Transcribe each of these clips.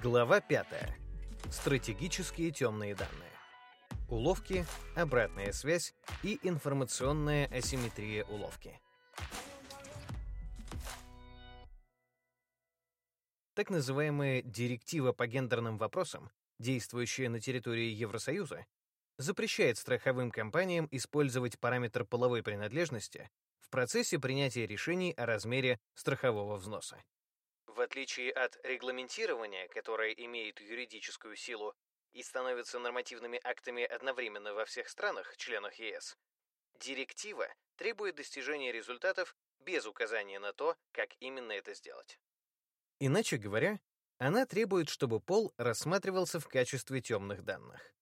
Глава 5. Стратегические темные данные. Уловки, обратная связь и информационная асимметрия уловки. Так называемая директива по гендерным вопросам, действующая на территории Евросоюза, запрещает страховым компаниям использовать параметр половой принадлежности в процессе принятия решений о размере страхового взноса. В отличие от регламентирования, которое имеет юридическую силу и становится нормативными актами одновременно во всех странах, членах ЕС, директива требует достижения результатов без указания на то, как именно это сделать. Иначе говоря, она требует, чтобы пол рассматривался в качестве темных данных.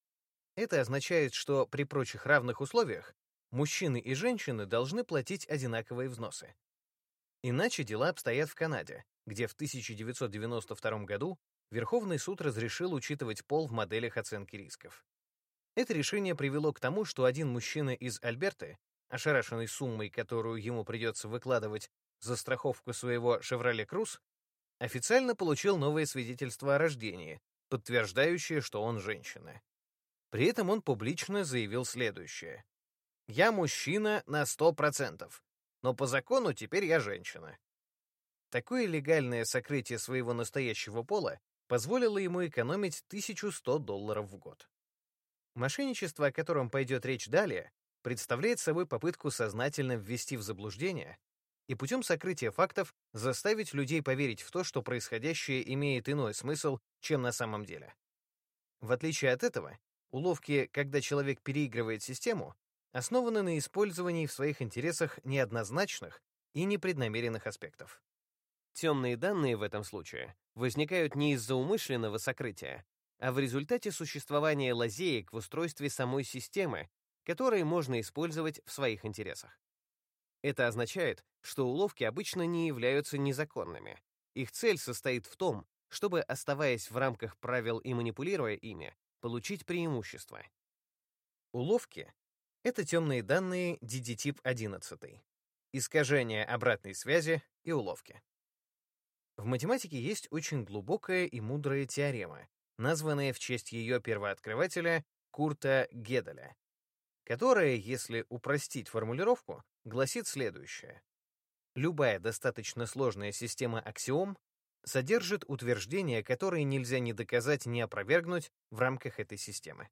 Это означает, что при прочих равных условиях мужчины и женщины должны платить одинаковые взносы. Иначе дела обстоят в Канаде, где в 1992 году Верховный суд разрешил учитывать пол в моделях оценки рисков. Это решение привело к тому, что один мужчина из Альберты, ошарашенный суммой, которую ему придется выкладывать за страховку своего «Шевроле Круз», официально получил новое свидетельство о рождении, подтверждающее, что он женщина. При этом он публично заявил следующее. «Я мужчина на 100%, но по закону теперь я женщина. Такое легальное сокрытие своего настоящего пола позволило ему экономить 1100 долларов в год. Мошенничество, о котором пойдет речь далее, представляет собой попытку сознательно ввести в заблуждение и путем сокрытия фактов заставить людей поверить в то, что происходящее имеет иной смысл, чем на самом деле. В отличие от этого, уловки, когда человек переигрывает систему, основаны на использовании в своих интересах неоднозначных и непреднамеренных аспектов. Темные данные в этом случае возникают не из-за умышленного сокрытия, а в результате существования лазеек в устройстве самой системы, которые можно использовать в своих интересах. Это означает, что уловки обычно не являются незаконными. Их цель состоит в том, чтобы, оставаясь в рамках правил и манипулируя ими, получить преимущество. Уловки — это темные данные DD-тип 11, искажение обратной связи и уловки. В математике есть очень глубокая и мудрая теорема, названная в честь ее первооткрывателя Курта Геделя, которая, если упростить формулировку, гласит следующее. Любая достаточно сложная система аксиом содержит утверждения, которые нельзя ни доказать, ни опровергнуть в рамках этой системы.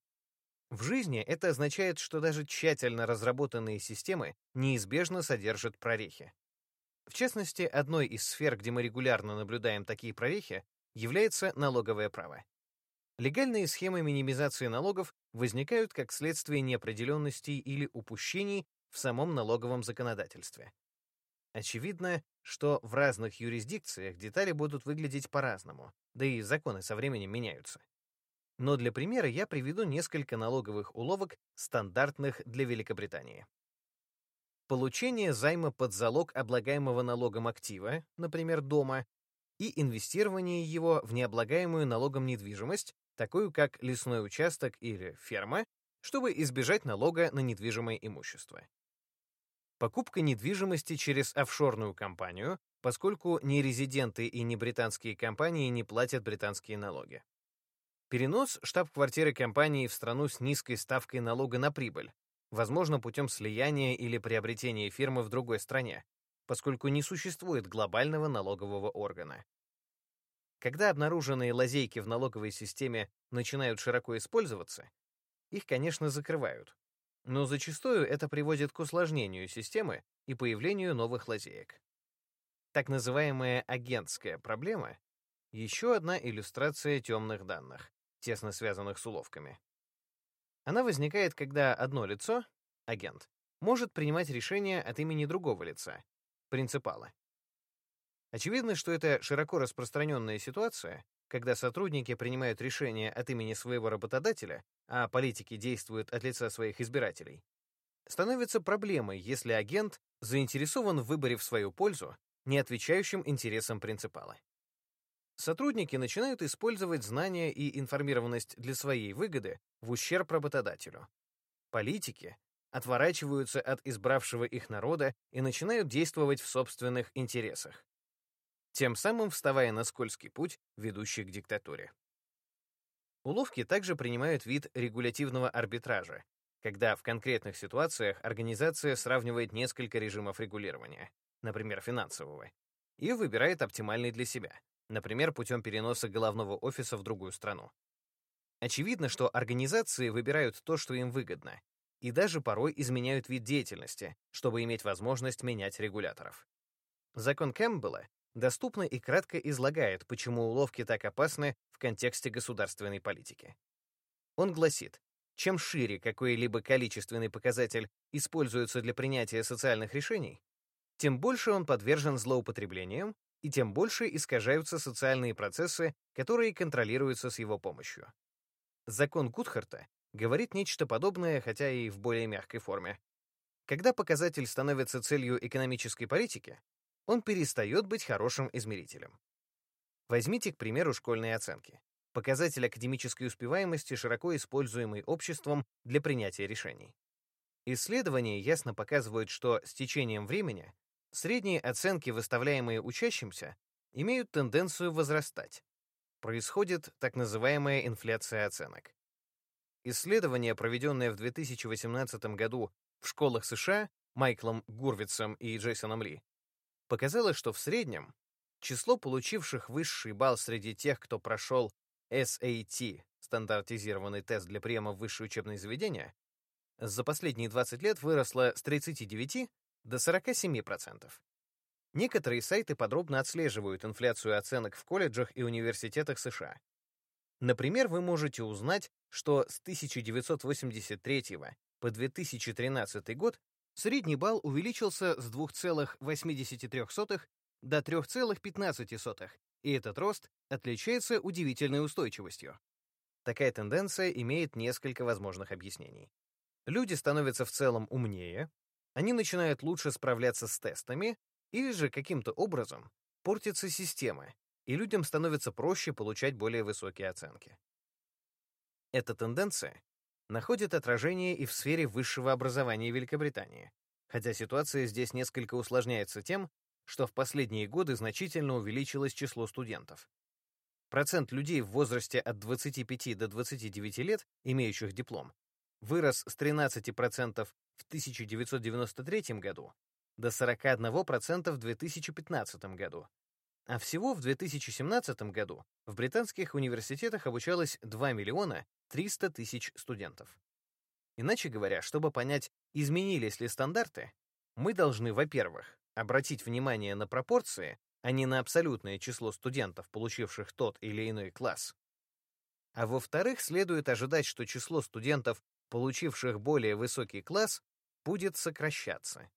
В жизни это означает, что даже тщательно разработанные системы неизбежно содержат прорехи. В частности, одной из сфер, где мы регулярно наблюдаем такие прорехи, является налоговое право. Легальные схемы минимизации налогов возникают как следствие неопределенностей или упущений в самом налоговом законодательстве. Очевидно, что в разных юрисдикциях детали будут выглядеть по-разному, да и законы со временем меняются. Но для примера я приведу несколько налоговых уловок, стандартных для Великобритании. Получение займа под залог облагаемого налогом актива, например, дома, и инвестирование его в необлагаемую налогом недвижимость, такую как лесной участок или ферма, чтобы избежать налога на недвижимое имущество. Покупка недвижимости через офшорную компанию, поскольку ни резиденты и ни британские компании не платят британские налоги. Перенос штаб-квартиры компании в страну с низкой ставкой налога на прибыль, возможно, путем слияния или приобретения фирмы в другой стране, поскольку не существует глобального налогового органа. Когда обнаруженные лазейки в налоговой системе начинают широко использоваться, их, конечно, закрывают. Но зачастую это приводит к усложнению системы и появлению новых лазеек. Так называемая агентская проблема — еще одна иллюстрация темных данных, тесно связанных с уловками. Она возникает, когда одно лицо, агент, может принимать решения от имени другого лица, принципала. Очевидно, что это широко распространенная ситуация, когда сотрудники принимают решения от имени своего работодателя, а политики действуют от лица своих избирателей, становится проблемой, если агент заинтересован в выборе в свою пользу, не отвечающим интересам принципала. Сотрудники начинают использовать знания и информированность для своей выгоды в ущерб работодателю. Политики отворачиваются от избравшего их народа и начинают действовать в собственных интересах. тем самым вставая на скользкий путь, ведущий к диктатуре. Уловки также принимают вид регулятивного арбитража, когда в конкретных ситуациях организация сравнивает несколько режимов регулирования, например, финансового, и выбирает оптимальный для себя, например, путем переноса головного офиса в другую страну. Очевидно, что организации выбирают то, что им выгодно, и даже порой изменяют вид деятельности, чтобы иметь возможность менять регуляторов. Закон Кэмпбелла доступно и кратко излагает, почему уловки так опасны в контексте государственной политики. Он гласит, чем шире какой-либо количественный показатель используется для принятия социальных решений, тем больше он подвержен злоупотреблениям и тем больше искажаются социальные процессы, которые контролируются с его помощью. Закон Гудхарта говорит нечто подобное, хотя и в более мягкой форме. Когда показатель становится целью экономической политики, он перестает быть хорошим измерителем. Возьмите, к примеру, школьные оценки. Показатель академической успеваемости, широко используемый обществом для принятия решений. Исследования ясно показывают, что с течением времени средние оценки, выставляемые учащимся, имеют тенденцию возрастать. Происходит так называемая инфляция оценок. Исследование, проведенное в 2018 году в школах США Майклом Гурвицем и Джейсоном Ли, показало, что в среднем число получивших высший балл среди тех, кто прошел SAT, стандартизированный тест для приема в высшее учебное заведение, за последние 20 лет выросло с 39 до 47%. Некоторые сайты подробно отслеживают инфляцию оценок в колледжах и университетах США. Например, вы можете узнать, что с 1983 по 2013 год средний балл увеличился с 2,83 до 3,15, и этот рост отличается удивительной устойчивостью. Такая тенденция имеет несколько возможных объяснений. Люди становятся в целом умнее, они начинают лучше справляться с тестами, или же каким-то образом портится система, и людям становится проще получать более высокие оценки. Эта тенденция находит отражение и в сфере высшего образования Великобритании, хотя ситуация здесь несколько усложняется тем, что в последние годы значительно увеличилось число студентов. Процент людей в возрасте от 25 до 29 лет, имеющих диплом, вырос с 13% в 1993 году до 41% в 2015 году, а всего в 2017 году в британских университетах обучалось 2 миллиона 300 тысяч студентов. Иначе говоря, чтобы понять, изменились ли стандарты, мы должны, во-первых, обратить внимание на пропорции, а не на абсолютное число студентов, получивших тот или иной класс. А во-вторых, следует ожидать, что число студентов, получивших более высокий класс, будет сокращаться.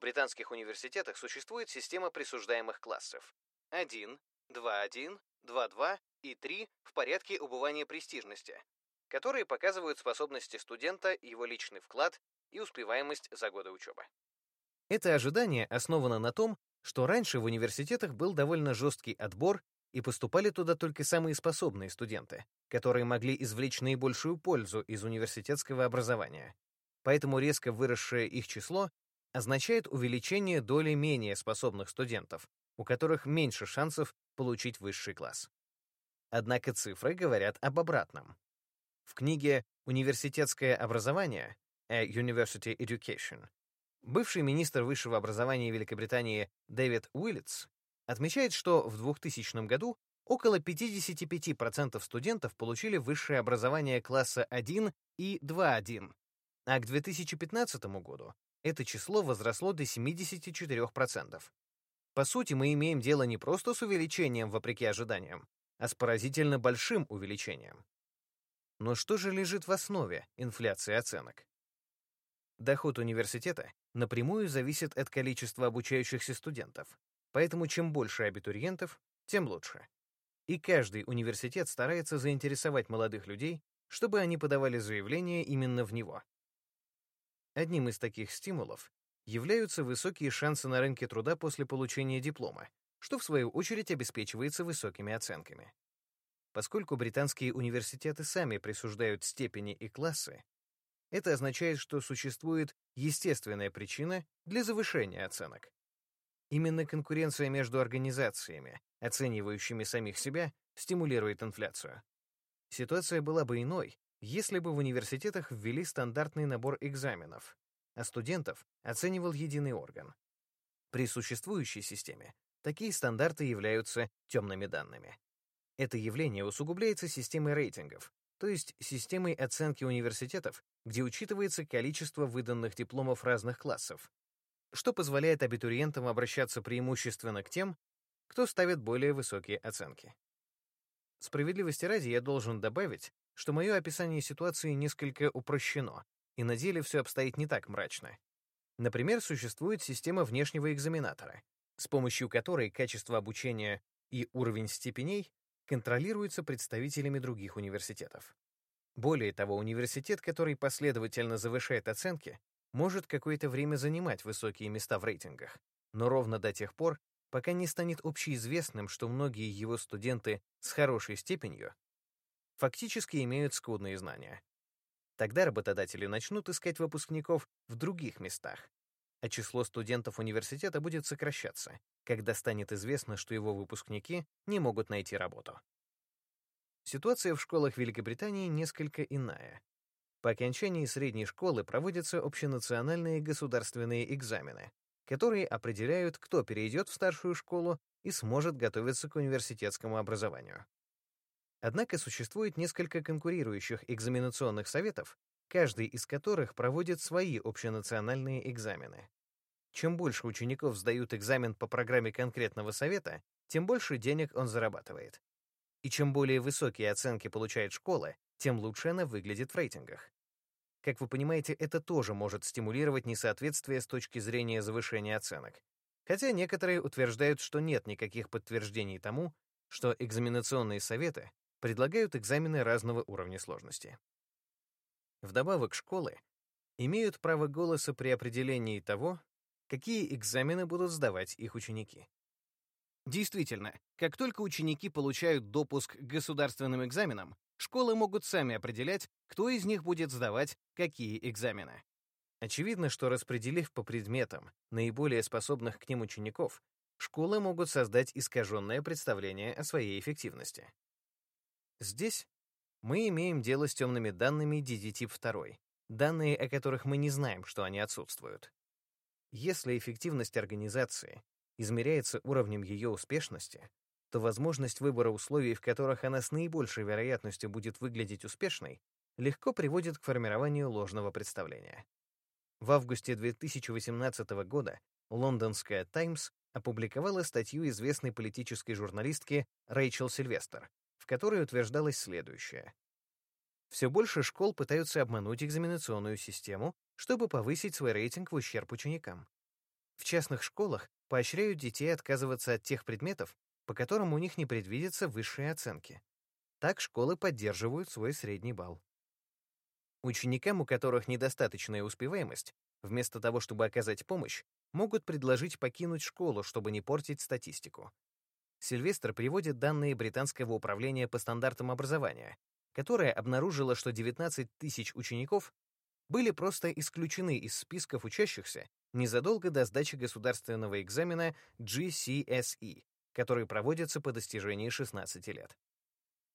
Британских университетах существует система присуждаемых классов. 1, 2.1, 2.2 и 3 в порядке убывания престижности, которые показывают способности студента, его личный вклад и успеваемость за годы учебы. Это ожидание основано на том, что раньше в университетах был довольно жесткий отбор, и поступали туда только самые способные студенты, которые могли извлечь наибольшую пользу из университетского образования. Поэтому резко выросшее их число означает увеличение доли менее способных студентов, у которых меньше шансов получить высший класс. Однако цифры говорят об обратном. В книге «Университетское образование» A University Education бывший министр высшего образования Великобритании Дэвид Уиллетс отмечает, что в 2000 году около 55% студентов получили высшее образование класса 1 и 2.1, а к 2015 году это число возросло до 74%. По сути, мы имеем дело не просто с увеличением вопреки ожиданиям, а с поразительно большим увеличением. Но что же лежит в основе инфляции оценок? Доход университета напрямую зависит от количества обучающихся студентов, поэтому чем больше абитуриентов, тем лучше. И каждый университет старается заинтересовать молодых людей, чтобы они подавали заявление именно в него. Одним из таких стимулов являются высокие шансы на рынке труда после получения диплома, что в свою очередь обеспечивается высокими оценками. Поскольку британские университеты сами присуждают степени и классы, это означает, что существует естественная причина для завышения оценок. Именно конкуренция между организациями, оценивающими самих себя, стимулирует инфляцию. Ситуация была бы иной, если бы в университетах ввели стандартный набор экзаменов, а студентов оценивал единый орган. При существующей системе такие стандарты являются темными данными. Это явление усугубляется системой рейтингов, то есть системой оценки университетов, где учитывается количество выданных дипломов разных классов, что позволяет абитуриентам обращаться преимущественно к тем, кто ставит более высокие оценки. Справедливости ради я должен добавить, что мое описание ситуации несколько упрощено, и на деле все обстоит не так мрачно. Например, существует система внешнего экзаменатора, с помощью которой качество обучения и уровень степеней контролируются представителями других университетов. Более того, университет, который последовательно завышает оценки, может какое-то время занимать высокие места в рейтингах, но ровно до тех пор, пока не станет общеизвестным, что многие его студенты с хорошей степенью фактически имеют скудные знания. Тогда работодатели начнут искать выпускников в других местах, а число студентов университета будет сокращаться, когда станет известно, что его выпускники не могут найти работу. Ситуация в школах Великобритании несколько иная. По окончании средней школы проводятся общенациональные государственные экзамены, которые определяют, кто перейдет в старшую школу и сможет готовиться к университетскому образованию. Однако существует несколько конкурирующих экзаменационных советов, каждый из которых проводит свои общенациональные экзамены. Чем больше учеников сдают экзамен по программе конкретного совета, тем больше денег он зарабатывает. И чем более высокие оценки получает школа, тем лучше она выглядит в рейтингах. Как вы понимаете, это тоже может стимулировать несоответствие с точки зрения завышения оценок. Хотя некоторые утверждают, что нет никаких подтверждений тому, что экзаменационные советы предлагают экзамены разного уровня сложности. Вдобавок школы имеют право голоса при определении того, какие экзамены будут сдавать их ученики. Действительно, как только ученики получают допуск к государственным экзаменам, школы могут сами определять, кто из них будет сдавать какие экзамены. Очевидно, что распределив по предметам наиболее способных к ним учеников, школы могут создать искаженное представление о своей эффективности. Здесь мы имеем дело с темными данными DD-тип 2, данные о которых мы не знаем, что они отсутствуют. Если эффективность организации измеряется уровнем ее успешности, то возможность выбора условий, в которых она с наибольшей вероятностью будет выглядеть успешной, легко приводит к формированию ложного представления. В августе 2018 года лондонская «Таймс» опубликовала статью известной политической журналистки Рэйчел Сильвестер, которой утверждалось следующее. Все больше школ пытаются обмануть экзаменационную систему, чтобы повысить свой рейтинг в ущерб ученикам. В частных школах поощряют детей отказываться от тех предметов, по которым у них не предвидятся высшие оценки. Так школы поддерживают свой средний балл. Ученикам, у которых недостаточная успеваемость, вместо того, чтобы оказать помощь, могут предложить покинуть школу, чтобы не портить статистику. Сильвестр приводит данные Британского управления по стандартам образования, которое обнаружило, что 19 тысяч учеников были просто исключены из списков учащихся незадолго до сдачи государственного экзамена GCSE, который проводится по достижении 16 лет.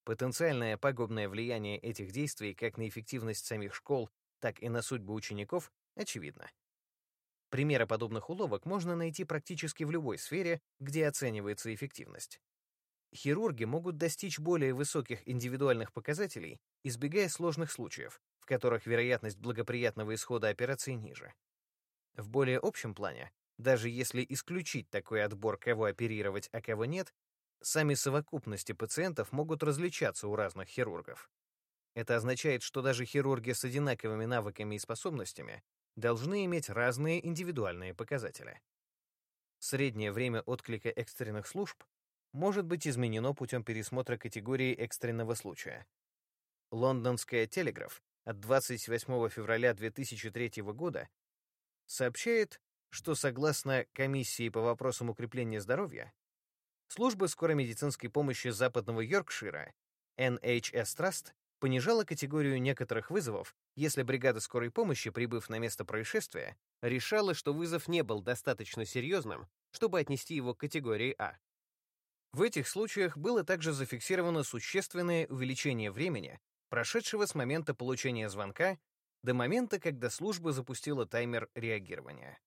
Потенциальное пагубное влияние этих действий как на эффективность самих школ, так и на судьбу учеников очевидно. Примеры подобных уловок можно найти практически в любой сфере, где оценивается эффективность. Хирурги могут достичь более высоких индивидуальных показателей, избегая сложных случаев, в которых вероятность благоприятного исхода операции ниже. В более общем плане, даже если исключить такой отбор, кого оперировать, а кого нет, сами совокупности пациентов могут различаться у разных хирургов. Это означает, что даже хирурги с одинаковыми навыками и способностями должны иметь разные индивидуальные показатели. Среднее время отклика экстренных служб может быть изменено путем пересмотра категории экстренного случая. Лондонская телеграф от 28 февраля 2003 года сообщает, что согласно комиссии по вопросам укрепления здоровья, служба скорой медицинской помощи Западного Йоркшира NHS Trust понижала категорию некоторых вызовов, если бригада скорой помощи, прибыв на место происшествия, решала, что вызов не был достаточно серьезным, чтобы отнести его к категории А. В этих случаях было также зафиксировано существенное увеличение времени, прошедшего с момента получения звонка до момента, когда служба запустила таймер реагирования.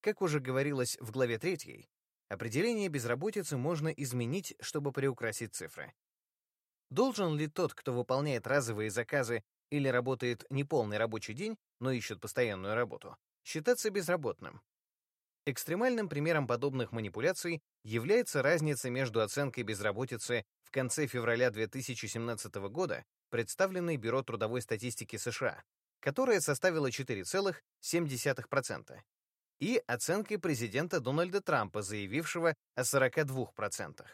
Как уже говорилось в главе 3, определение безработицы можно изменить, чтобы приукрасить цифры. Должен ли тот, кто выполняет разовые заказы или работает неполный рабочий день, но ищет постоянную работу, считаться безработным? Экстремальным примером подобных манипуляций является разница между оценкой безработицы в конце февраля 2017 года, представленной Бюро трудовой статистики США, которая составила 4,7%, и оценкой президента Дональда Трампа, заявившего о 42%.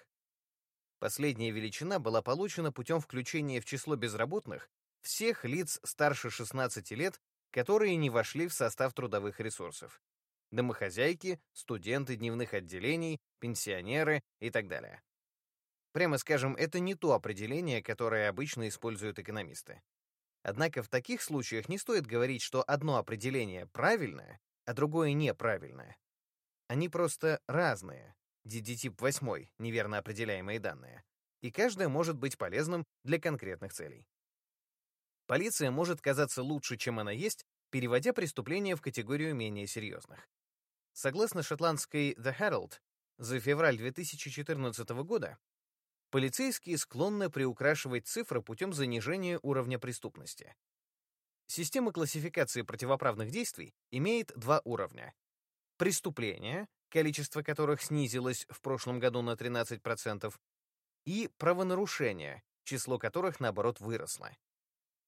Последняя величина была получена путем включения в число безработных всех лиц старше 16 лет, которые не вошли в состав трудовых ресурсов, домохозяйки, студенты дневных отделений, пенсионеры и так далее. Прямо скажем, это не то определение, которое обычно используют экономисты. Однако в таких случаях не стоит говорить, что одно определение правильное, а другое неправильное. Они просто разные. DD-тип 8, неверно определяемые данные. И каждое может быть полезным для конкретных целей. Полиция может казаться лучше, чем она есть, переводя преступления в категорию менее серьезных. Согласно шотландской The Herald, за февраль 2014 года полицейские склонны приукрашивать цифры путем занижения уровня преступности. Система классификации противоправных действий имеет два уровня. Преступления, количество которых снизилось в прошлом году на 13%, и правонарушения, число которых, наоборот, выросло.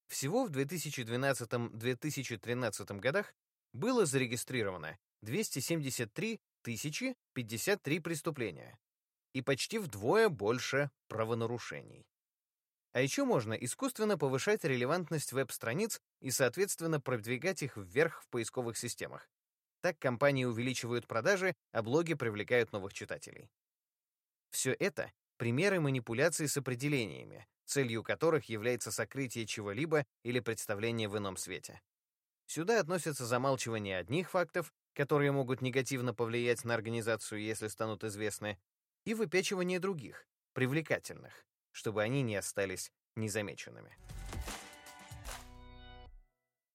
Всего в 2012-2013 годах было зарегистрировано 273 тысячи 53 преступления и почти вдвое больше правонарушений. А еще можно искусственно повышать релевантность веб-страниц и, соответственно, продвигать их вверх в поисковых системах. Так компании увеличивают продажи, а блоги привлекают новых читателей. Все это — примеры манипуляций с определениями, целью которых является сокрытие чего-либо или представление в ином свете. Сюда относятся замалчивание одних фактов, которые могут негативно повлиять на организацию, если станут известны, и выпячивание других, привлекательных, чтобы они не остались незамеченными.